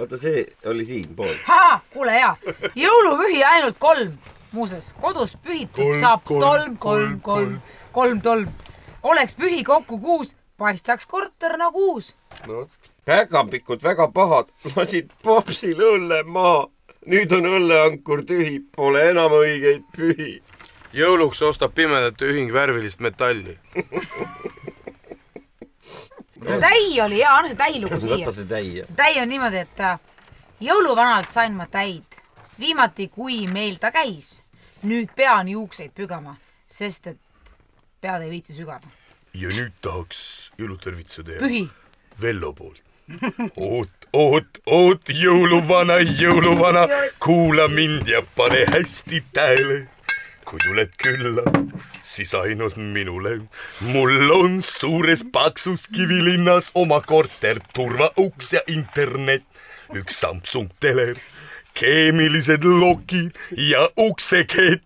oota, see oli siinpool. kuule hea, jõulupühi ainult kolm, muuseas, kodus pühitud saab kolm, tolm, kolm, kolm, kolm, kolm tolm. oleks pühi kokku kuus, paistaks korter nagu uus. no päkapikud väga pahad, lasid popsil õlle maha. nüüd on õlleankur tühi, pole enam õigeid pühi. jõuluks ostab pimedate ühing värvilist metalli. täi oli hea, anna see täilugu siia võta. see täie. täi on niimoodi, et äh, jõuluvanalt sain ma täid, viimati kui meil ta käis. nüüd pean juukseid pügama, sest et pead ei viitsi sügada. ja nüüd tahaks jõulutervituse teha pühi, Vello poolt. oot, oot, oot, jõuluvana, jõuluvana, kuula mind ja pane hästi tähele. Kui tuled külla, siis ainult minule. mul on suures paksus kivilinnas oma korter, turvauks ja internet, üks Samsung teler, keemilised lokid ja uksekett.